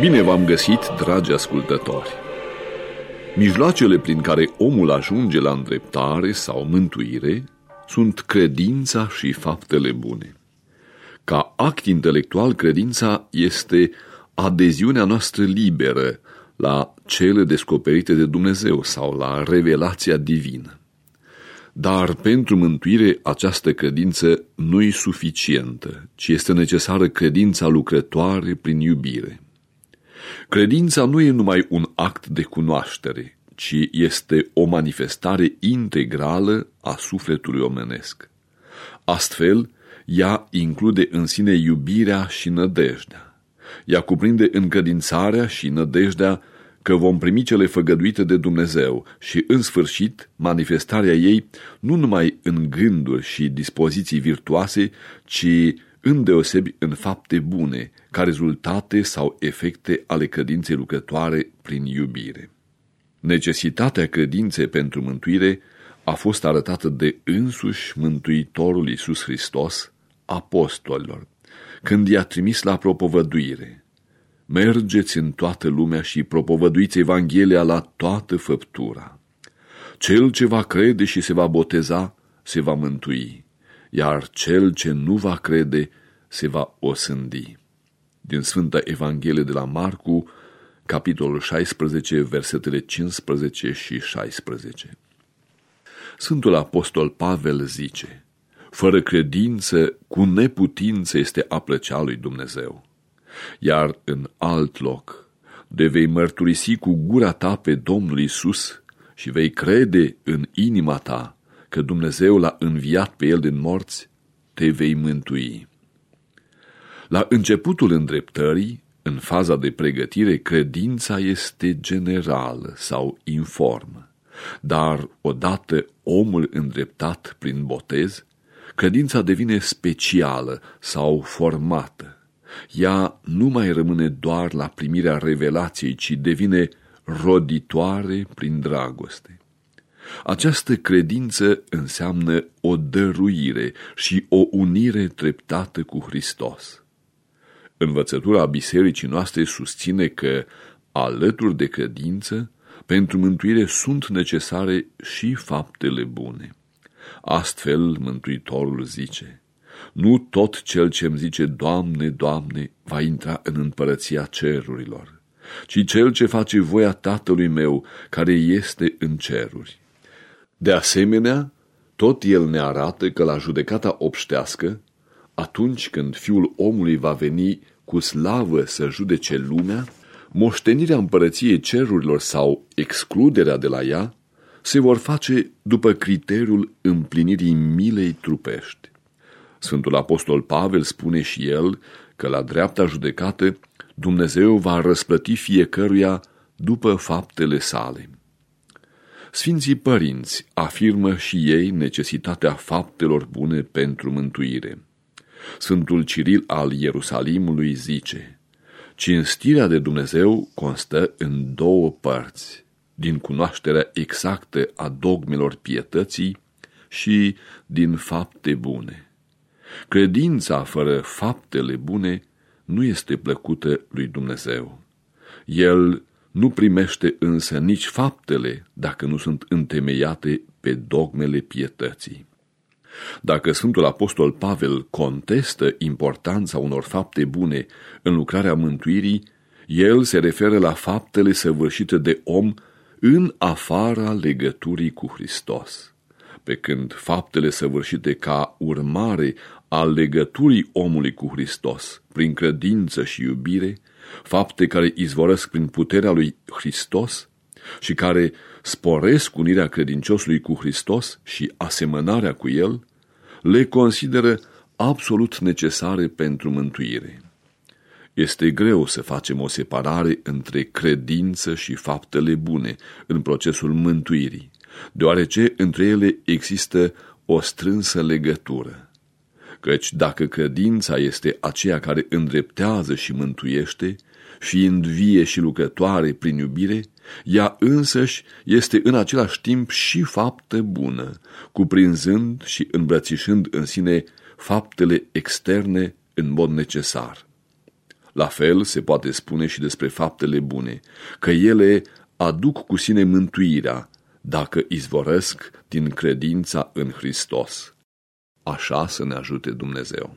Bine v-am găsit, dragi ascultători! Mijloacele prin care omul ajunge la îndreptare sau mântuire sunt credința și faptele bune. Ca act intelectual, credința este adeziunea noastră liberă la cele descoperite de Dumnezeu sau la revelația divină. Dar pentru mântuire această credință nu e suficientă, ci este necesară credința lucrătoare prin iubire. Credința nu e numai un act de cunoaștere, ci este o manifestare integrală a sufletului omenesc. Astfel, ea include în sine iubirea și nădejdea. Ea cuprinde încredințarea și nădejdea că vom primi cele făgăduite de Dumnezeu și, în sfârșit, manifestarea ei nu numai în gânduri și dispoziții virtuoase, ci îndeosebi în fapte bune, ca rezultate sau efecte ale credinței lucrătoare prin iubire. Necesitatea credinței pentru mântuire a fost arătată de însuși Mântuitorul Iisus Hristos apostolilor, când i-a trimis la propovăduire. Mergeți în toată lumea și propovăduiți Evanghelia la toată făptura. Cel ce va crede și se va boteza, se va mântui, iar cel ce nu va crede, se va osândi. Din Sfânta Evanghelie de la Marcu, capitolul 16, versetele 15 și 16. Sfântul Apostol Pavel zice, fără credință, cu neputință este a plăcea lui Dumnezeu. Iar în alt loc, de vei mărturisi cu gura ta pe Domnul Isus și vei crede în inima ta că Dumnezeu l-a înviat pe el din morți, te vei mântui. La începutul îndreptării, în faza de pregătire, credința este generală sau informă, dar odată omul îndreptat prin botez, credința devine specială sau formată. Ea nu mai rămâne doar la primirea revelației, ci devine roditoare prin dragoste. Această credință înseamnă o dăruire și o unire treptată cu Hristos. Învățătura bisericii noastre susține că, alături de credință, pentru mântuire sunt necesare și faptele bune. Astfel, Mântuitorul zice, nu tot cel ce îmi zice, Doamne, Doamne, va intra în împărăția cerurilor, ci cel ce face voia Tatălui meu, care este în ceruri. De asemenea, tot el ne arată că la judecata obștească atunci când fiul omului va veni cu slavă să judece lumea, moștenirea împărăției cerurilor sau excluderea de la ea se vor face după criteriul împlinirii milei trupești. Sfântul Apostol Pavel spune și el că la dreapta judecată Dumnezeu va răsplăti fiecăruia după faptele sale. Sfinții părinți afirmă și ei necesitatea faptelor bune pentru mântuire. Sfântul Ciril al Ierusalimului zice, Cinstirea de Dumnezeu constă în două părți, din cunoașterea exactă a dogmelor pietății și din fapte bune. Credința fără faptele bune nu este plăcută lui Dumnezeu. El nu primește însă nici faptele dacă nu sunt întemeiate pe dogmele pietății. Dacă Sfântul Apostol Pavel contestă importanța unor fapte bune în lucrarea mântuirii, el se referă la faptele săvârșite de om în afara legăturii cu Hristos. Pe când faptele săvârșite ca urmare a legăturii omului cu Hristos, prin credință și iubire, fapte care izvorăsc prin puterea lui Hristos și care sporesc unirea credinciosului cu Hristos și asemănarea cu el, le consideră absolut necesare pentru mântuire. Este greu să facem o separare între credință și faptele bune în procesul mântuirii, deoarece între ele există o strânsă legătură. Căci dacă credința este aceea care îndreptează și mântuiește, fiind vie și lucrătoare prin iubire, ea însăși este în același timp și faptă bună, cuprinzând și îmbrățișând în sine faptele externe în mod necesar. La fel se poate spune și despre faptele bune, că ele aduc cu sine mântuirea, dacă izvorăsc din credința în Hristos. Așa să ne ajute Dumnezeu.